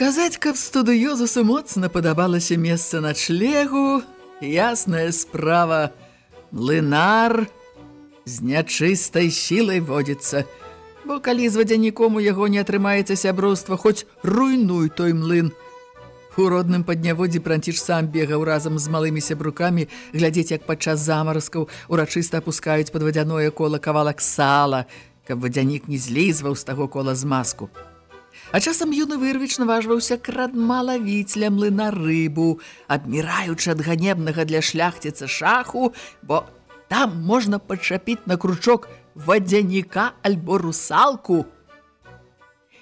Сказаць, каб студыёзусу моцна падабалася месца начлегу, ясная справа, млынар з нячыстай сілай водзіцца. Бо калі з вадзяніком у яго не атрымаецца сяброўства, хоць руйнуй той млын. У родным падняводзе пранціш сам бегаў разам з малымі сябрукамі, глядзець, як падчас замаразкаў урачыста апускаюць пад вадзяное кола кавалак сала, каб вадзянік не злізваў з таго кола з маску. А часам юны вырвіч наважваўся крадма лавіць ля млына рыбу, адміраючы ад ганебнага для шляхціца шаху, бо там можна падчапіць на кручок вадзяніка альбо русалку.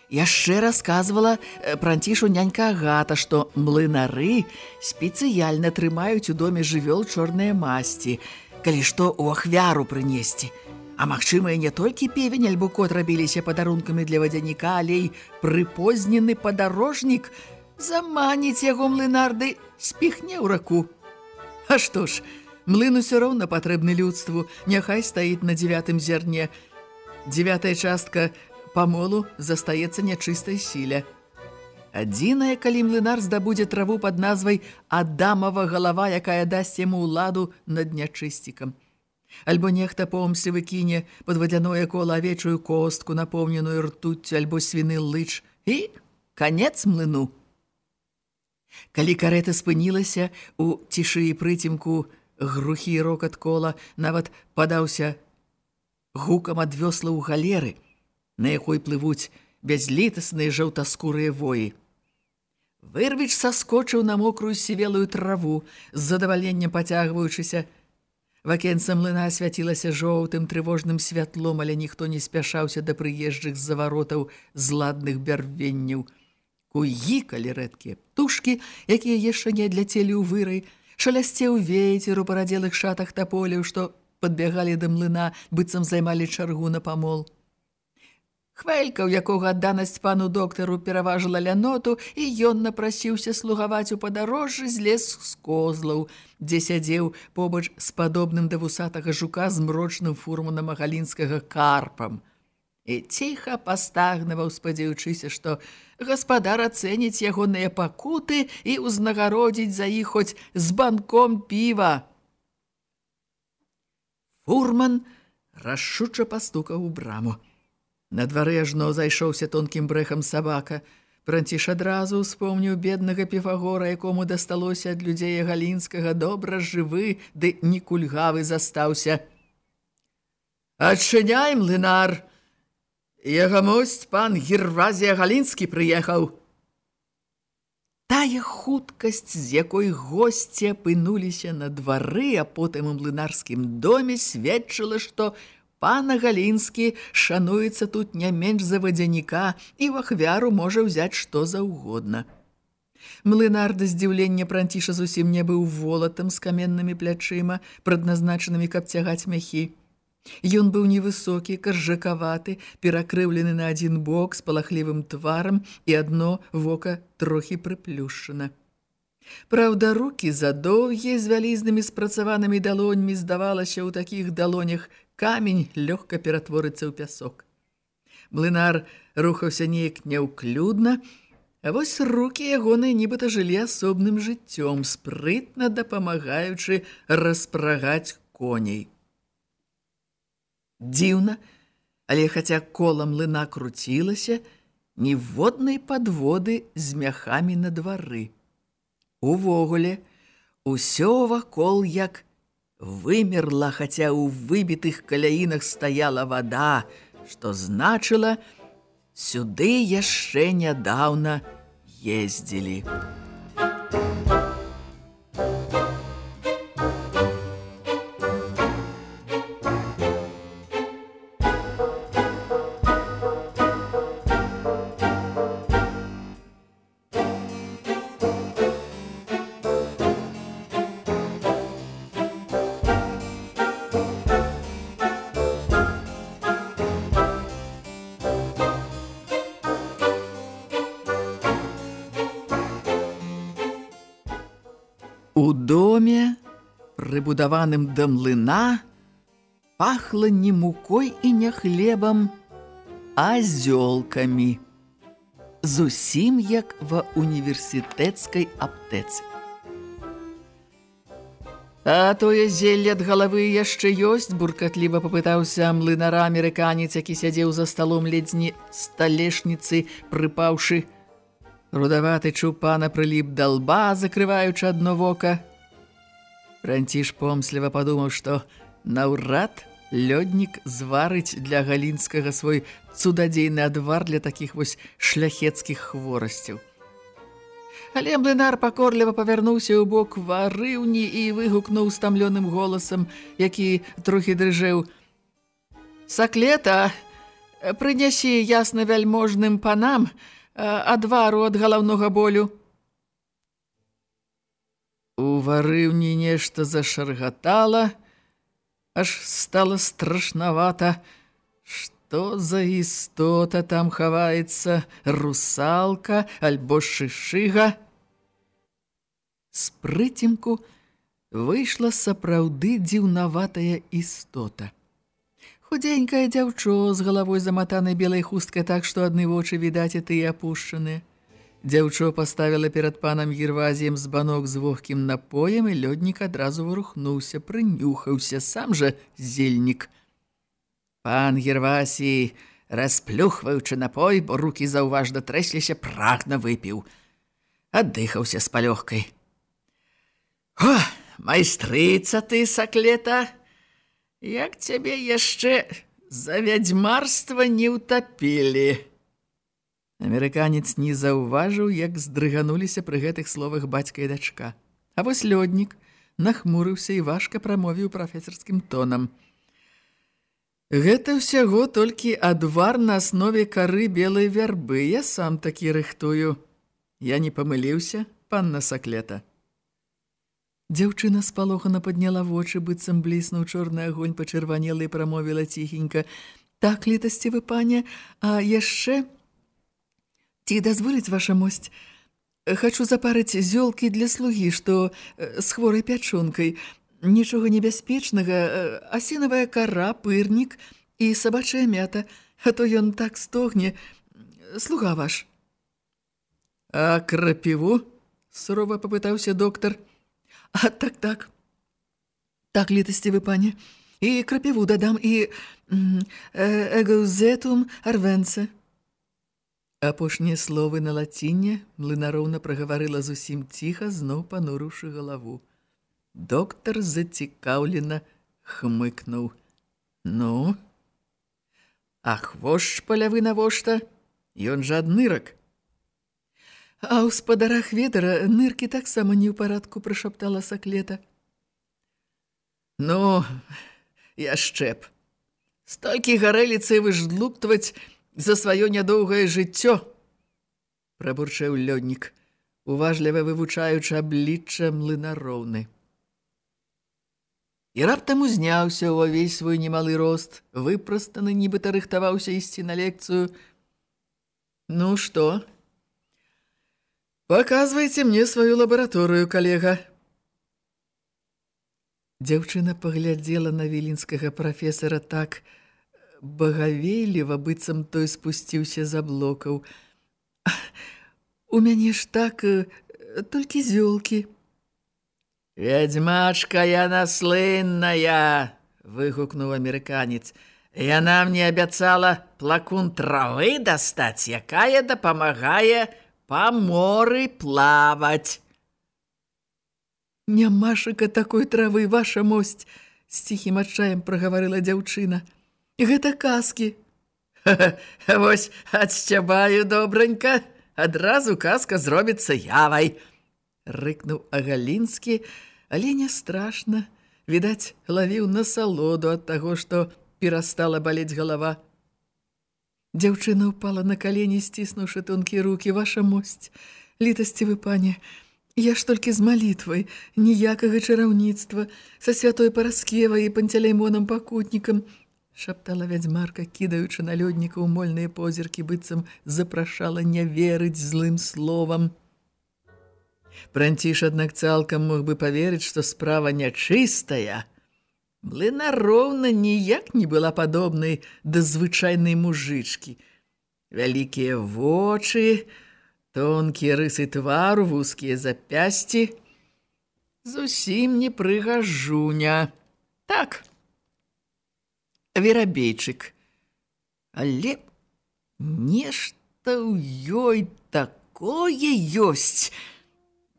Яшчэ расказвала пранцішу нянька Агата, што млынары спецыяльна трымаюць у доме жывёл чорныя масці, калі што ў ахвяру прынесці – А магчыма, і не толькі певень альбо кот рабіліся падарункамі для вадзяніка, але і прыпознены падарожнік заманіць яго млынарды спіхне ў раку. А што ж, млын усё роўна патрэбны людству, няхай стаіць на дзевятым зерне. Дзевятая частка памолу застаецца нячыстай сіле. Адзінае, калі млынар здабудзе траву пад назвай Адамава галава, якая дасць яму ўладу над нячысцікам. Альбо нехта помслівы кіне пад вадзяное кола авечую костку, напоўненую ртуццю альбо свіны лыч, і канец млыну. Калі карета спынілася, у цішы і прыцемку грухі рокат кола нават падаўся гукам ад вёсла ў галеры, на якой плывуць бязлітасныя жаўтаскурыя воі. Вырвіч саскочыў на мокрую сівелую траву, з задаваленнем пацягваючыся, Вакенца млына свяцілася жоўтым трывожным святлом, але ніхто не спяшаўся да прыезджых з заваротаў зладных бярвенняў. Куікалі рэдкія птушкі, якія яшчэ не адляцелі ў вырай, шалясцеў вецер у парадзелых шатах таполяў, што падбягалі да млына, быццам займалі чаргу на памол. Хвелька, у якога адданасць пану доктару пераважыла ляноту, і ён напрасіўся слугаваць у падарожжы з лес з козлаў, дзе сядзеў побач з падобным да вусатага жука з мрочным фурманам агалінскага карпам. І ціха пастагнаваў, спадзяючыся, што гаспадар ацэніць ягоныя пакуты і ўзнагародзіць за іх хоць з банком піва. Фурман рашуча пастукаў у браму. На двары ажно зайшоўся тонкім брэхам сабака. Пранціш адразу успомніў беднага піфагора, якому дасталося ад людзей галінскага добра жывы, ды не кульгавы застаўся. «Адчыняй, млынар! Ягамость пан Гервазія Галінскі прыехаў!» Тая хуткасць, з якой госці апынуліся на двары, а потым у млынарскім доме сведчыла, што Пана Галінскі шануецца тут не менш за вадзяніка і в ахвяру можа ўзяць што заўгодна. Млынар да здзіўлення пранціша зусім не быў волатам з каменнымі плячыма, прадназначанымі, каб цягаць мяхі. Ён быў невысокі, каржакаваты, перакрыўлены на адзін бок з палахлівым тварам і адно вока трохі прыплюшчана. Праўда, рукі задоўгія з вялізнымі спрацаванымі далоньмі здавалася ў такіх далонях камень лёгка ператворыцца ў пясок. Млынар рухаўся неяк няўклюдна, А вось рукі ягоныя нібыта жылі асобным жыццём, спрытна дапамагаючы распрагаць коней. Дзіўна, але хаця колам лына круцілася, ніводнай падводы з мяхамі на двары. Увогуле, усё вакол як вымерла, хаця ў выбітых каляінах стаяла вада, што значыла, сюды яшчэ нядаўна ездзілі. У прыбудаваным да млына, пахла не мукой і не хлебам, а зёлкамі. Зусім як ва універсітэцкай аптэцы. А тое зелле ад галавы яшчэ ёсць, буркатліва папытаўся млынара амерыканец, які сядзеў за сталом ледзьні сталешніцы, прыпаўшы Рудаваты чупана прыліп да лба, закрываючы адно вока. Франціш помсліва падумаў, што наўрад лёднік зварыць для галінскага свой цудадзейны адвар для такіх вось шляхецкіх хворасцяў. Але млынар пакорліва павярнуўся ў бок варыўні і выгукнуў стамлёным голасам, які трохі дрыжэў: «Саклета, прынясі ясна вяльможным панам, адвару ад галаўнога болю. У варыўні нешта зашаргатала, аж стала страшнавата. Што за істота там хаваецца, русалка альбо шышыга? З прыцемку выйшла сапраўды дзіўнаватая істота. Худенькае дзяўчо з галавой заматанай белай хусткай так, што адны вочы відаць і тыя апушчаны. Дзяўчо паставіла перад панам Гервазіем з банок з вогкім напоем, і лёднік адразу вырухнуўся, прынюхаўся, сам жа зельнік. Пан Гервасій, расплюхваючы напой, бо рукі заўважна трэсліся, прагна выпіў. Аддыхаўся з палёгкай. «О, майстрыца ты, саклета!» Як цябе яшчэ за вядзьмарства не ўтапілі. Амерыканец не заўважыў, як здрыгануліся пры гэтых словах бацька і дачка. А вось лёднік нахмурыўся і важка прамовіў прафесарскім тонам. Гэта ўсяго толькі адвар на аснове кары белай вярбы. Я сам такі рыхтую. Я не памыліўся, панна Саклета. Дзяўчына спалохана падняла вочы, быццам бліснуў чорны агонь, пачырванела і прамовіла ціхенька. Так, літасцівы пане, а яшчэ... Ці дазволіць ваша мосць? Хачу запарыць зёлкі для слугі, што з хворай пячонкай. Нічога небяспечнага, асінавая кара, пырнік і сабачая мята, а то ён так стогне. Слуга ваш. А крапіву? Сурова папытаўся доктар. А так, так. Літасцівы пане. І крапіву дадам, і эгаўзетум арвенце. Апошнія словы на лацінне млынароўна прагаварыла зусім ціха, зноў панурушы галаву. Доктар зацікаўлена хмыкнуў. Ну? А хвошч палявы навошта? Ён жа аднырак. А ў спадарах ведара ныркі таксама не ў парадку, прышаптала саклета. Ну, яшчэ б. Столькі гарэліцы выждлуптваць за сваё нядоўгае жыццё, прабурчэў лёднік, уважліва вывучаючы аблічча млынароўны. І раптам узняўся ўвесь свой немалы рост, выпрастаны, нібыта рыхтаваўся ісці на лекцыю. Ну што, Паказвайце мне сваю лабараторыю, калега. Дзяўчына паглядзела на віленскага прафесара так багавейліва, быццам той спусціўся за блокаў. У мяне ж так э, толькі зёлкі. Вядзьмачка яна слынная, выгукнуў амерыканец. Яна мне абяцала плакун травы дастаць, якая дапамагае па моры плаваць. Нямашыка такой травы, ваша мосць, з ціхім адчаем прагаварыла дзяўчына. Гэта казкі. Вось адсцябаю добранька, адразу казка зробіцца явай. Рыкнуў Агалінскі, але не страшна. Відаць, лавіў насалоду ад таго, што перастала балець галава. Дзяўчына ўпала на калені, сціснуўшы тонкія рукі, ваша мосць. Літасцівы пане, я ж толькі з малітвай, ніякага чараўніцтва, са святой Параскевай і панцялеймонам пакутнікам, шаптала вядзьмарка, кідаючы на лёдніка ў мольныя позіркі, быццам запрашала не верыць злым словам. Пранціш, аднак, цалкам мог бы паверыць, што справа нячыстая, Млына роўна ніяк не была падобнай да звычайнай мужычкі. Вялікія вочы, тонкія рысы твару, вузкія запясці. Зусім не прыгажуня. Так, верабейчык. Але нешта ў ёй такое ёсць,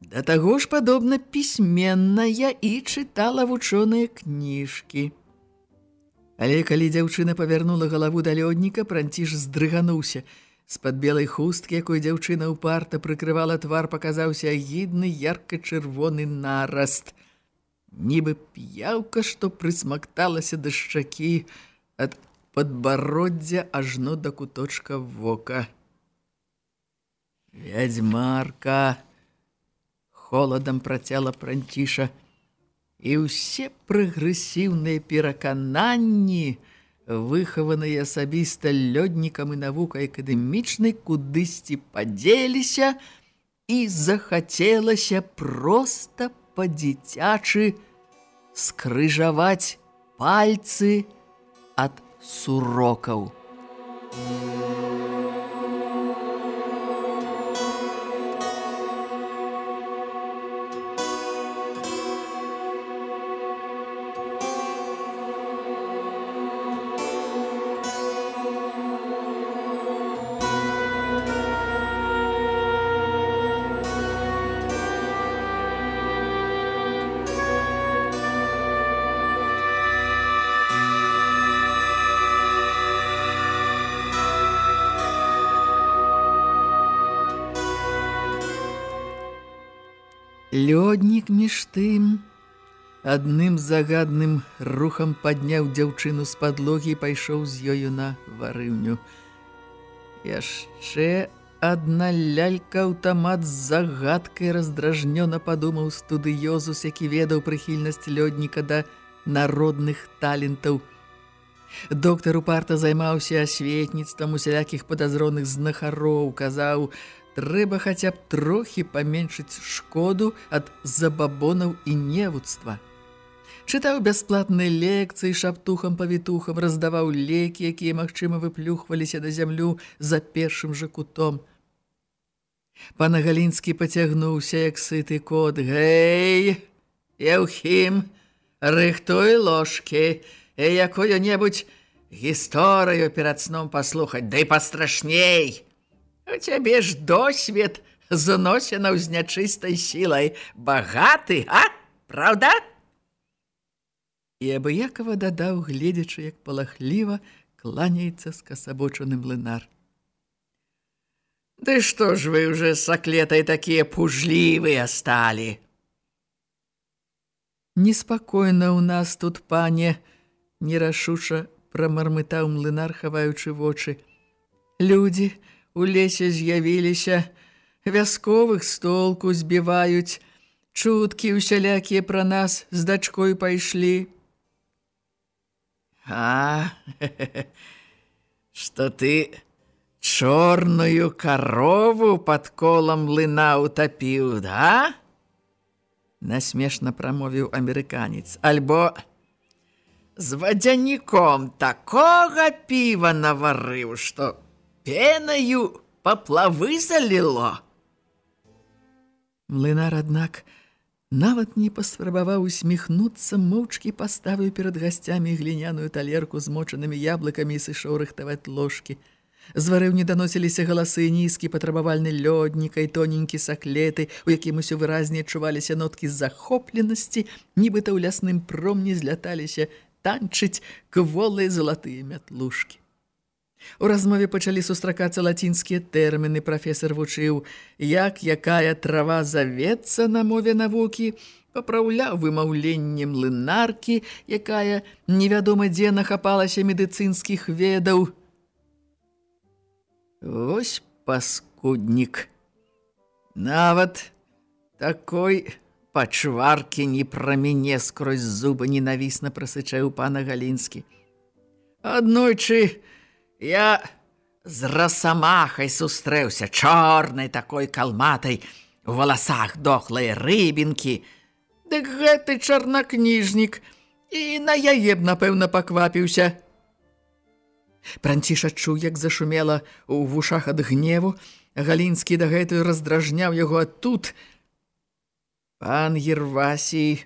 Да таго ж падобна пісьменная і чытала вучоныя кніжкі. Але калі дзяўчына павярнула галаву да лёдніка, пранціж здрыгануўся. З-пад белай хусткі, якой дзяўчына ўпарта прыкрывала твар, паказаўся агідны ярка-чырвоны нараст. Нібы п'яўка, што прысмакталася да шчакі ад падбароддзя ажно да куточка вока. Вядзьмарка! холадам працяла пранціша, і ўсе прагрэсіўныя перакананні, выхаваныя асабіста лёднікам і навукай акадэмічнай, кудысьці падзеліся і захацелася проста па-дзіцячы скрыжаваць пальцы ад сурокаў. Музыка Лёднік між тым адным загадным рухам падняў дзяўчыну з падлогі і пайшоў з ёю на варыўню. Яшчэ адна лялька-аўтамат з загадкай раздражнёна падумаў студыёзус, які ведаў прыхільнасць лёдніка да народных талентаў. Доктар упарта займаўся асветніцтвам усялякіх падазроных знахароў, казаў, трэба хаця б трохі паменшыць шкоду ад забабонаў і невуцтва. Чытаў бясплатныя лекцыі шаптухам-павітухам, раздаваў лекі, якія, магчыма, выплюхваліся на зямлю за першым жа кутом. Пана Галінскі пацягнуўся, як сыты кот. «Гэй, Яўхім, рыхтуй ложкі і якую-небудзь гісторыю перад сном паслухаць, дай пастрашней!» У цябе ж досвед заносінаў з нячыстай сілай. Багаты, а? Праўда? І абыякова дадаў, гледзячы, як палахліва кланяецца з касабочаным млынар. Ды што ж вы ўжо саклетай такія пужлівыя сталі? Неспакойна ў нас тут, пане, нерашуша прамармытаў млынар, хаваючы вочы. Людзі, у лесе з'явіліся, вясковых столку збіваюць, чуткі ўсялякія пра нас з дачкой пайшлі. А, што ты чорную карову пад колам лына утапіў, да? Насмешна прамовіў амерыканец. Альбо з вадзяніком такога піва наварыў, што пенаю паплавы заліло. Млынар, аднак, нават не паспрабаваў усміхнуцца, моўчкі паставіў перад гасцямі гліняную талерку з мочанымі яблыкамі і сышоў рыхтаваць ложкі. З варыўні даносіліся галасы нізкі, патрабавальны лёдніка і тоненькі саклеты, у якім усё выразней чуваліся ноткі захопленасці, нібыта ў лясным промні зляталіся танчыць кволыя залатыя мятлушкі. У размове пачалі сустракацца лацінскія тэрміны. Прафесор вучыў, як якая трава завецца на мове навукі, папраўляў вымаўленнем лынаркі, якая невядома дзе нахапалася медыцынскіх ведаў. Вось паскуднік. Нават такой пачваркі не пра мяне скрозь зубы ненавісна прасычаў пана Галінскі. Аднойчы я з расамахай сустрэўся чорнай такой калматай у валасах дохлай рыбінкі. Дык гэты чарнакніжнік і на яе б, напэўна, паквапіўся. Пранціш адчуў, як зашумела ў вушах ад гневу. Галінскі дагэтуль раздражняў яго тут. Пан Гервасій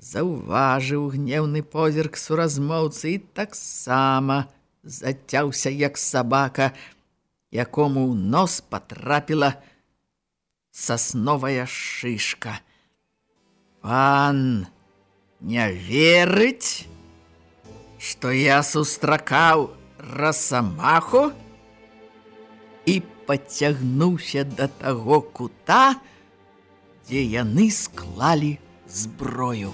заўважыў гневны позірк суразмоўцы і таксама зацяўся, як сабака, якому ў нос патрапіла сасновая шышка. Пан не верыць, што я сустракаў расамаху і пацягнуўся да таго кута, дзе яны склалі зброю.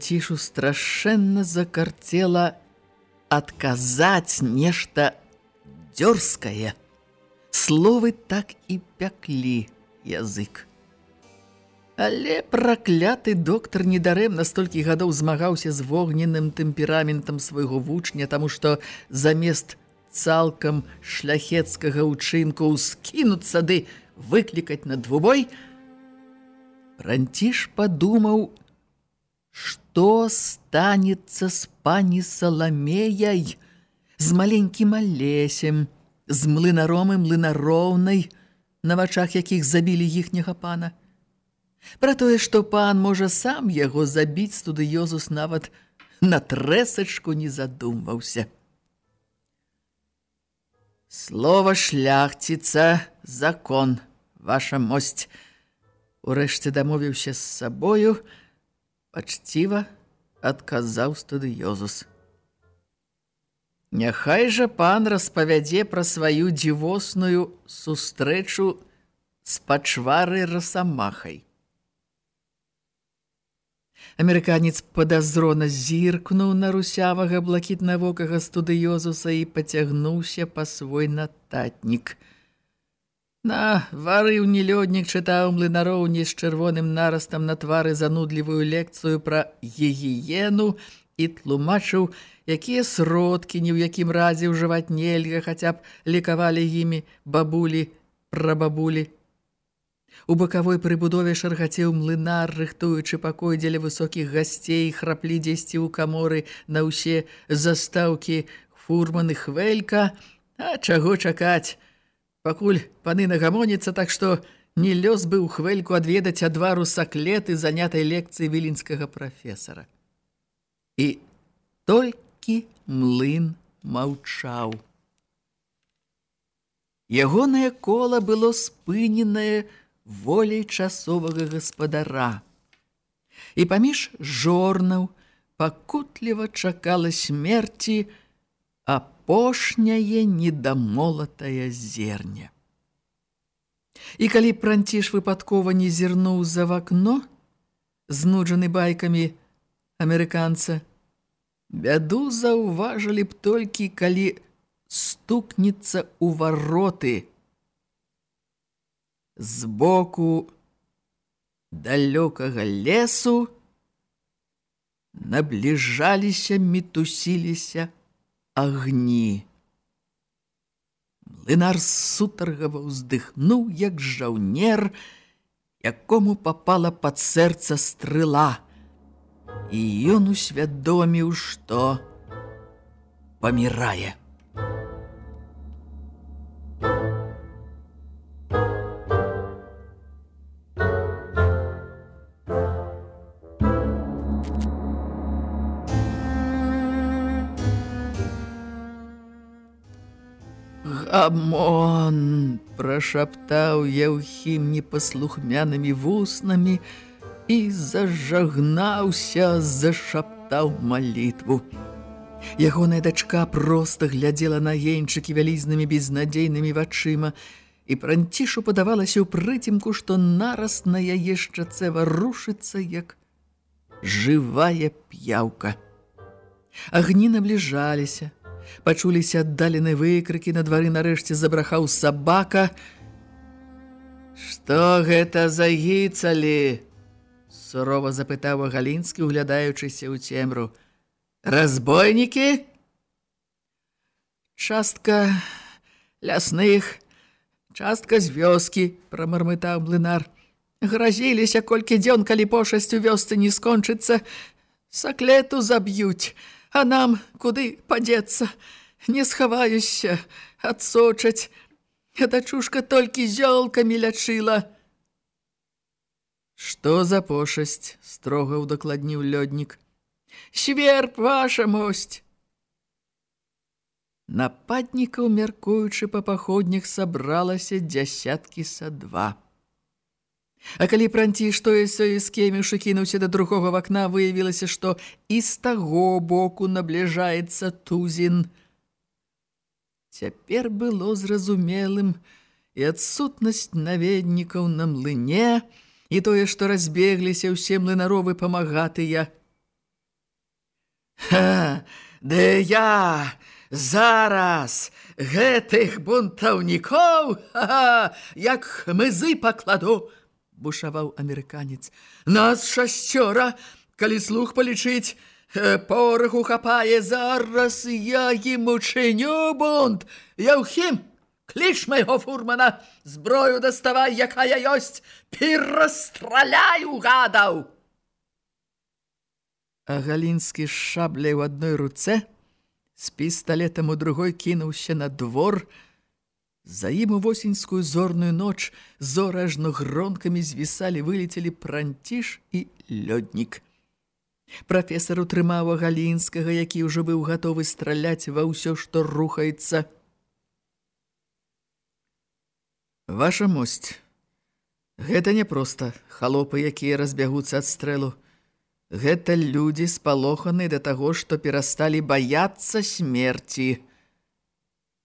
Пранцішу страшэнна закарцела адказаць нешта дзёрскае. Словы так і пяклі язык. Але пракляты доктар недарэмна столькі гадоў змагаўся з вогненным тэмпераментам свайго вучня, таму што замест цалкам шляхецкага ўчынку скінуцца ды выклікаць на двубой – Ранціш падумаў, што станецца з пані Саламеяй, з маленькім алесем, з млынаром і млынароўнай, на вачах якіх забілі іхняга пана. Пра тое, што пан можа сам яго забіць, студыёзус нават на трэсачку не задумваўся. Слова шляхціца – закон, ваша мосць – Урэшце дамовіўся з сабою, пачціва адказаў стадыёзус. Няхай жа пан распавядзе пра сваю дзівосную сустрэчу з пачварай расамахай. Амерыканец падазрона зіркнуў на русявага блакітнавокага студыёзуса і пацягнуўся па свой нататнік – На варыўні лёднік чытаў млынароўні з чырвоным нарастам на твары занудлівую лекцыю пра гігіену і тлумачыў, якія сродкі ні ў якім разе ўжываць нельга, хаця б лекавалі імі бабулі, прабабулі. У бакавой прыбудове шаргацеў млынар, рыхтуючы пакой дзеля высокіх гасцей, храплі дзесьці ў каморы на ўсе застаўкі фурманы хвелька, а чаго чакаць? Пакуль паны нагамоніцца, так што не лёс быў хвельку адведаць адвару саклеты занятай лекцыі вілінскага прафесара. І толькі млын маўчаў. Ягонае кола было спыненае волей часовага гаспадара. І паміж жорнаў пакутліва чакала смерці, апошняе недамолатая зерня. І калі пранціш выпадкова не зірнуў за вакно, знуджаны байкамі амерыканца. Бяду заўважылі б толькі, калі стукнецца ў вароты. Збоку далёкага лесу набліжаліся, мітусіліся агні. Млынар сутаргава ўздыхнуў, як жаўнер, якому попала пад сэрца стрыла, і ён усвядоміў, што памірае. Гамон! прашаптаў Яўхім непаслухмянымі вуснамі і зажагнаўся, зашаптаў малітву. Ягоная дачка проста глядзела на енчыкі вялізнымі безнадзейнымі вачыма, і пранцішу падавалася ў прыцемку, што нараз на яе шчаце варушыцца, як жывая п'яўка. Агні набліжаліся, пачуліся аддалены выкрыкі, на двары нарэшце забрахаў сабака. «Што гэта за гіцалі?» – сурова запытаў Галінскі, углядаючыся ў цемру. «Разбойнікі?» «Частка лясных, частка з вёскі», – прамармытаў млынар. «Гразіліся колькі дзён, калі пошасць у вёсцы не скончыцца, саклету заб'юць» а нам куды падзецца? Не схаваюся, адсочаць. Дачушка толькі зёлкамі лячыла. Што за пошасць? строга ўдакладніў лёднік. Сверб ваша мосць. Нападнікаў, мяркуючы па паходнях, сабралася дзясяткі са два. А калі пранці, што і сёй скеміўшы кінуўся да другога вакна, выявілася, што і з таго боку набліжаецца тузін. Цяпер было зразумелым і адсутнасць наведнікаў на млыне, і тое, што разбегліся ўсе млынаровы памагатыя. Ха, да я зараз гэтых бунтаўнікоў, ха, як хмызы пакладу, бушаваў амерыканец. Нас шасцёра, калі слух палічыць, пораху хапае зараз я ім учыню бунт. Яўхім, кліч майго фурмана, зброю даставай, якая ёсць, перастраляю гадаў. А Галінскі з шабляй у адной руцэ, з пісталетам у другой кінуўся на двор, За ім у восеньскую зорную ноч зоражно гронкамі звісалі, вылецелі пранціш і лёднік. Прафесар утрымаў Галінскага, які ўжо быў гатовы страляць ва ўсё, што рухаецца. Ваша мосць, гэта не проста халопы, якія разбягуцца ад стрэлу. Гэта людзі спалоханы да таго, што перасталі баяцца смерці.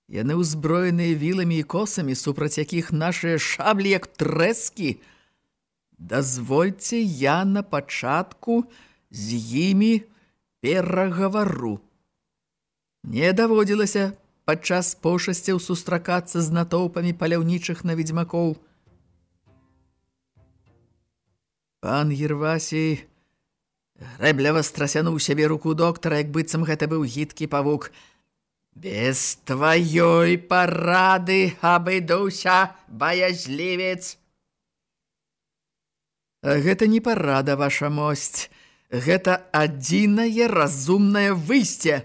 Яны ўзброеныя віламі і косамі, супраць якіх нашыя шаблі як трэскі. Дазвольце я на пачатку з імі перагавару. Не даводзілася падчас пошасцяў сустракацца з натоўпамі паляўнічых на ведзьмакоў. Пан Ервасій грэблява страсянуў сябе руку доктара, як быццам гэта быў гідкі павук – Без тваёй парады абыдуся, баязлівец. Гэта не парада, ваша мосць. Гэта адзінае разумнае выйсце.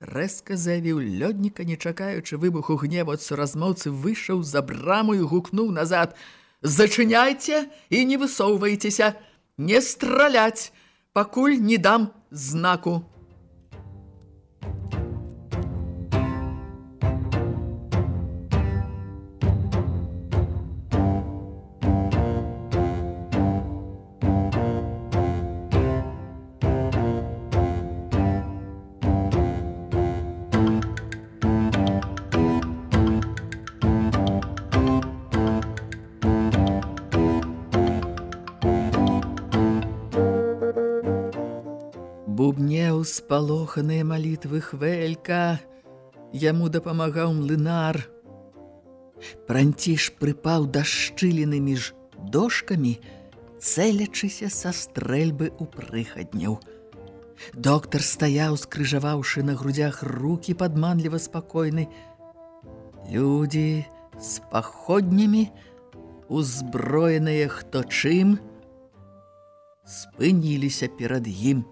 Рэзка заявіў лёдніка, не чакаючы выбуху гневу ад суразмоўцы, выйшаў за браму і гукнуў назад. «Зачыняйце і не высоўвайцеся! Не страляць, пакуль не дам знаку!» Спалоханыя малітвы хвелька, яму дапамагаў млынар. Пранціш прыпаў да шчыліны між дошкамі, цэлячыся са стрэльбы ў прыхадняў. Доктар стаяў, скрыжаваўшы на грудях рукі падманліва спакойны. Людзі з паходнямі, узброеныя хто чым, спыніліся перад ім.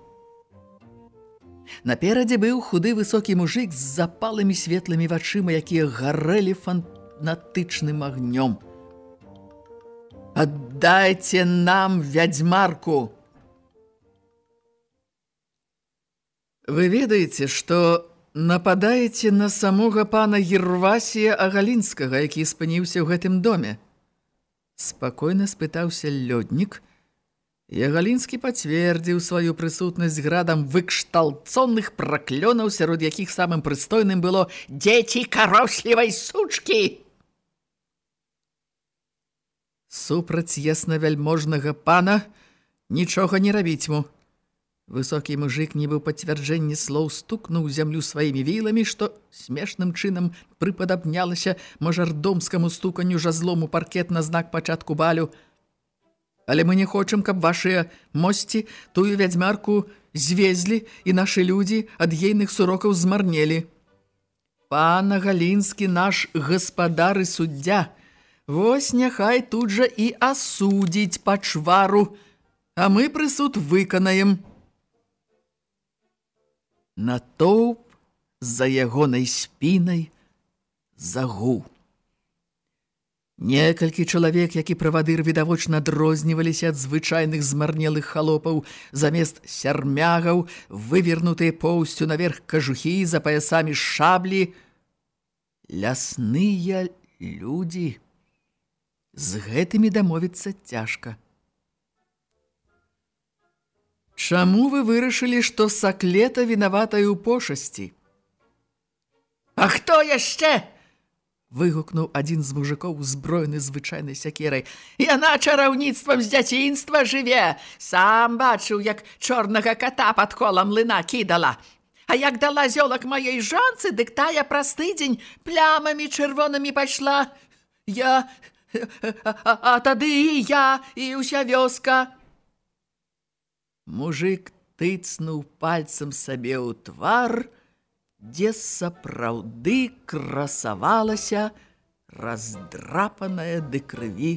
Наперадзе быў худы высокі мужик з запалымі светлымі вачыма, якія гарэлі фанатычным агнём. «Аддайце нам вядзьмарку!» Вы ведаеце, што нападаеце на самога пана Гервасія Агалінскага, які спыніўся ў гэтым доме? Спакойна спытаўся лёднік. Ягалінскі пацвердзіў сваю прысутнасць градам выкшталцоных праклёнаў, сярод якіх самым прыстойным было «Дзеці карослівай сучкі!» Супраць яснавяльможнага пана нічога не рабіць му. Высокі мужик, нібы ў пацвярджэнні слоў, стукнуў зямлю сваімі віламі, што смешным чынам прыпадабнялася мажардомскаму стуканню жазлому паркет на знак пачатку балю. Але мы не хочам, каб вашыя мосці тую вядзьмарку звезлі і нашы людзі ад ейных сурокаў змарнелі. Пана Галінскі наш гаспадар і суддзя, вось няхай тут жа і асудзіць пачвару, а мы прысуд выканаем. Натоўп за ягонай спінай загуў. Некалькі чалавек, які правадыр відавочна адрозніваліся ад звычайных змарнелых халопаў, замест сярмягаў, вывернутыя поўсцю наверх кажухі за паясамі шаблі, лясныя людзі. З гэтымі дамовіцца цяжка. Чаму вы вырашылі, што саклета вінаватая ў пошасці? А хто яшчэ? Выгукнуў адзін з мужикоў узброены звычайнай сякерай. Яна чараўніцтвам з дзяцінства жыве. Сам бачыў, як чорнага ката пад колам лына кідала. А як дала зёлак маёй жонцы, дык тая праз тыдзень плямамі чырвонымі пайшла. Я... А, а, а тады і я, і ўся вёска. Мужик тыцнуў пальцам сабе ў твар, дзе сапраўды красавалася раздрапаная ды крыві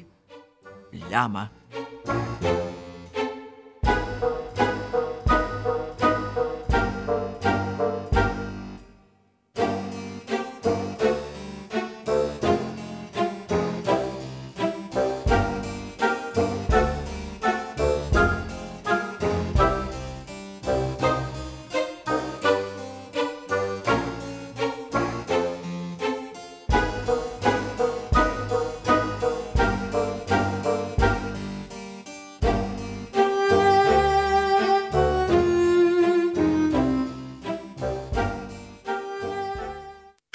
ляма.